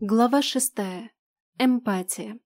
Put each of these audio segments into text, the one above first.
Глава шестая. Эмпатия.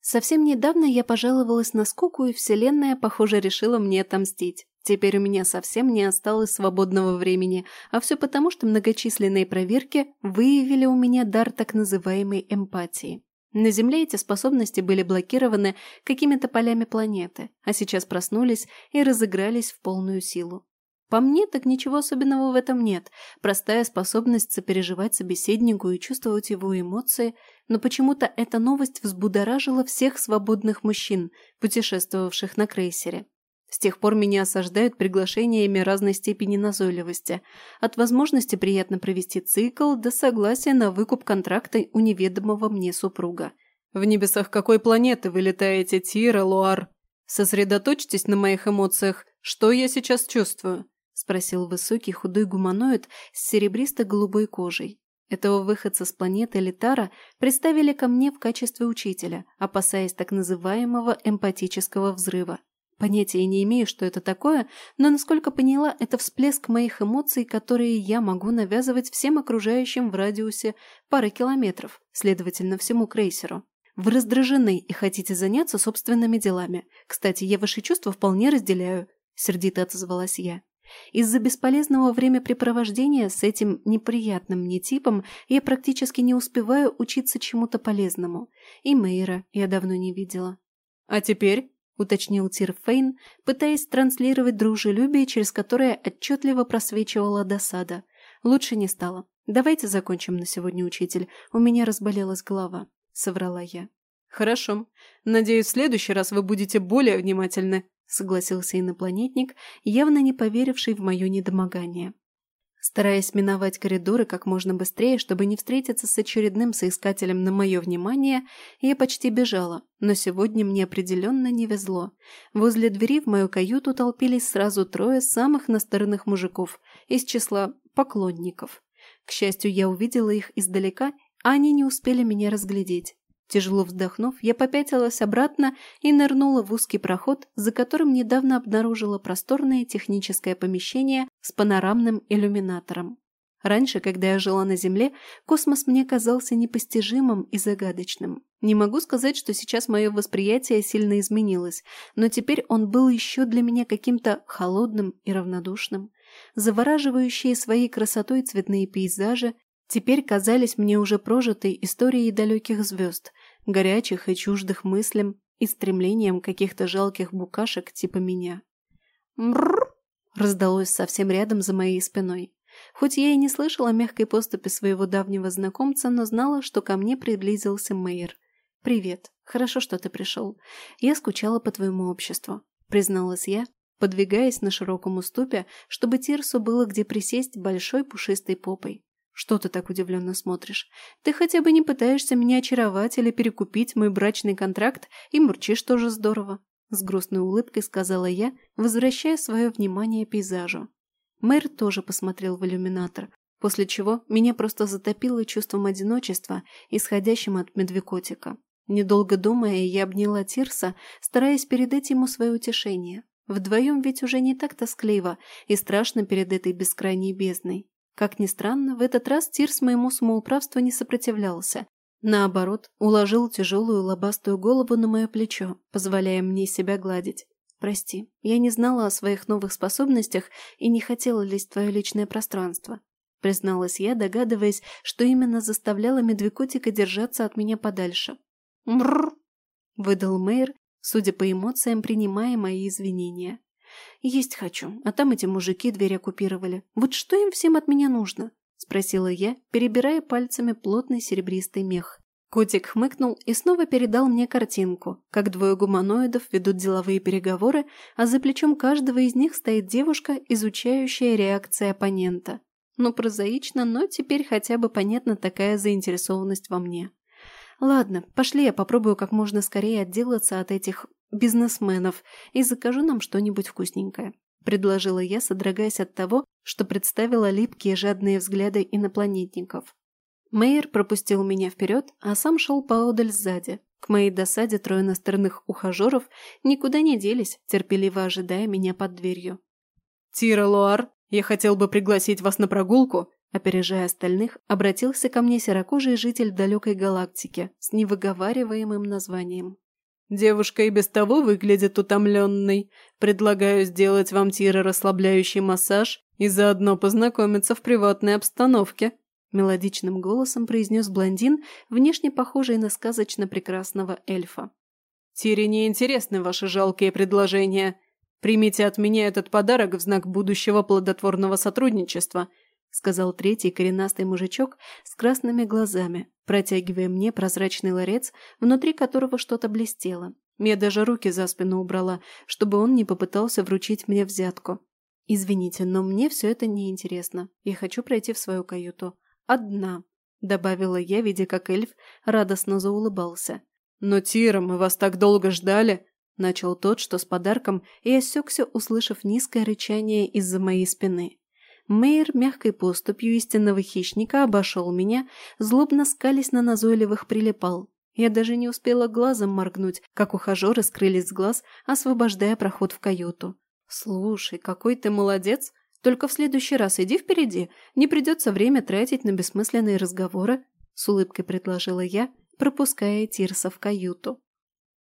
Совсем недавно я пожаловалась на скуку, и Вселенная, похоже, решила мне отомстить. Теперь у меня совсем не осталось свободного времени, а все потому, что многочисленные проверки выявили у меня дар так называемой эмпатии. На Земле эти способности были блокированы какими-то полями планеты, а сейчас проснулись и разыгрались в полную силу. По мне, так ничего особенного в этом нет. Простая способность сопереживать собеседнику и чувствовать его эмоции, но почему-то эта новость взбудоражила всех свободных мужчин, путешествовавших на крейсере. С тех пор меня осаждают приглашениями разной степени назойливости. От возможности приятно провести цикл до согласия на выкуп контракта у неведомого мне супруга. «В небесах какой планеты вы летаете, Тира, Луар? Сосредоточьтесь на моих эмоциях. Что я сейчас чувствую?» – спросил высокий худой гуманоид с серебристо-голубой кожей. Этого выходца с планеты Литара представили ко мне в качестве учителя, опасаясь так называемого эмпатического взрыва. Понятия не имею, что это такое, но, насколько поняла, это всплеск моих эмоций, которые я могу навязывать всем окружающим в радиусе пары километров, следовательно, всему крейсеру. Вы раздражены и хотите заняться собственными делами. Кстати, я ваши чувства вполне разделяю, сердито отозвалась я. Из-за бесполезного времяпрепровождения с этим неприятным мне типом я практически не успеваю учиться чему-то полезному. И Мейра я давно не видела. «А теперь?» – уточнил Тир Фейн, пытаясь транслировать дружелюбие, через которое отчетливо просвечивала досада. «Лучше не стало. Давайте закончим на сегодня, учитель. У меня разболелась голова», – соврала я. «Хорошо. Надеюсь, в следующий раз вы будете более внимательны», – согласился инопланетник, явно не поверивший в мое недомогание. Стараясь миновать коридоры как можно быстрее, чтобы не встретиться с очередным соискателем на мое внимание, я почти бежала, но сегодня мне определенно не везло. Возле двери в мою каюту толпились сразу трое самых настырных мужиков из числа поклонников. К счастью, я увидела их издалека, а они не успели меня разглядеть. Тяжело вздохнув, я попятилась обратно и нырнула в узкий проход, за которым недавно обнаружила просторное техническое помещение с панорамным иллюминатором. Раньше, когда я жила на Земле, космос мне казался непостижимым и загадочным. Не могу сказать, что сейчас мое восприятие сильно изменилось, но теперь он был еще для меня каким-то холодным и равнодушным. Завораживающие своей красотой цветные пейзажи теперь казались мне уже прожитой историей далеких звезд, горячих и чуждых мыслям и стремлением каких-то жалких букашек типа меня. «Мрррр!» раздалось совсем рядом за моей спиной. Хоть я и не слышала мягкой поступи своего давнего знакомца, но знала, что ко мне приблизился Мэйр. «Привет. Хорошо, что ты пришел. Я скучала по твоему обществу», — призналась я, подвигаясь на широком уступе, чтобы Тирсу было где присесть большой пушистой попой. «Что ты так удивленно смотришь? Ты хотя бы не пытаешься меня очаровать или перекупить мой брачный контракт и мурчишь тоже здорово», — с грустной улыбкой сказала я, возвращая свое внимание пейзажу. Мэр тоже посмотрел в иллюминатор, после чего меня просто затопило чувством одиночества, исходящим от медвекотика. Недолго думая, я обняла Тирса, стараясь передать ему свое утешение. Вдвоем ведь уже не так тоскливо и страшно перед этой бескрайней бездной. Как ни странно, в этот раз Тирс моему самоуправству не сопротивлялся. Наоборот, уложил тяжелую лобастую голову на мое плечо, позволяя мне себя гладить. «Прости, я не знала о своих новых способностях и не хотела лезть в твое личное пространство», призналась я, догадываясь, что именно заставляло медвекотика держаться от меня подальше. «Мрррр!» – выдал Мэйр, судя по эмоциям, принимая мои извинения. «Есть хочу, а там эти мужики дверь оккупировали. Вот что им всем от меня нужно?» – спросила я, перебирая пальцами плотный серебристый мех. Котик хмыкнул и снова передал мне картинку, как двое гуманоидов ведут деловые переговоры, а за плечом каждого из них стоит девушка, изучающая реакции оппонента. Ну, прозаично, но теперь хотя бы понятна такая заинтересованность во мне. Ладно, пошли я попробую как можно скорее отделаться от этих бизнесменов и закажу нам что-нибудь вкусненькое», – предложила я, содрогаясь от того, что представила липкие жадные взгляды инопланетников. Мейер пропустил меня вперед, а сам шел поодаль сзади. К моей досаде трое настырных ухажеров никуда не делись, терпеливо ожидая меня под дверью. «Тира Луар, Я хотел бы пригласить вас на прогулку, опережая остальных, обратился ко мне серокожий житель далекой галактики с невыговариваемым названием. Девушка и без того выглядит утомленной. Предлагаю сделать вам Тира расслабляющий массаж и заодно познакомиться в приватной обстановке», – мелодичным голосом произнес блондин, внешне похожий на сказочно прекрасного эльфа. «Тире не интересны ваши жалкие предложения. Примите от меня этот подарок в знак будущего плодотворного сотрудничества», – сказал третий коренастый мужичок с красными глазами, протягивая мне прозрачный ларец, внутри которого что-то блестело. Я даже руки за спину убрала, чтобы он не попытался вручить мне взятку. «Извините, но мне все это неинтересно. Я хочу пройти в свою каюту. Одна», — добавила я, видя, как эльф радостно заулыбался. «Но, Тира, мы вас так долго ждали!» — начал тот, что с подарком, и осекся, услышав низкое рычание из-за моей спины. Мейер мягкой поступью истинного хищника обошел меня, злобно скались на назойливых прилипал. Я даже не успела глазом моргнуть, как ухажеры скрылись с глаз, освобождая проход в каюту. «Слушай, какой ты молодец! Только в следующий раз иди впереди, не придется время тратить на бессмысленные разговоры», — с улыбкой предложила я, пропуская Тирса в каюту.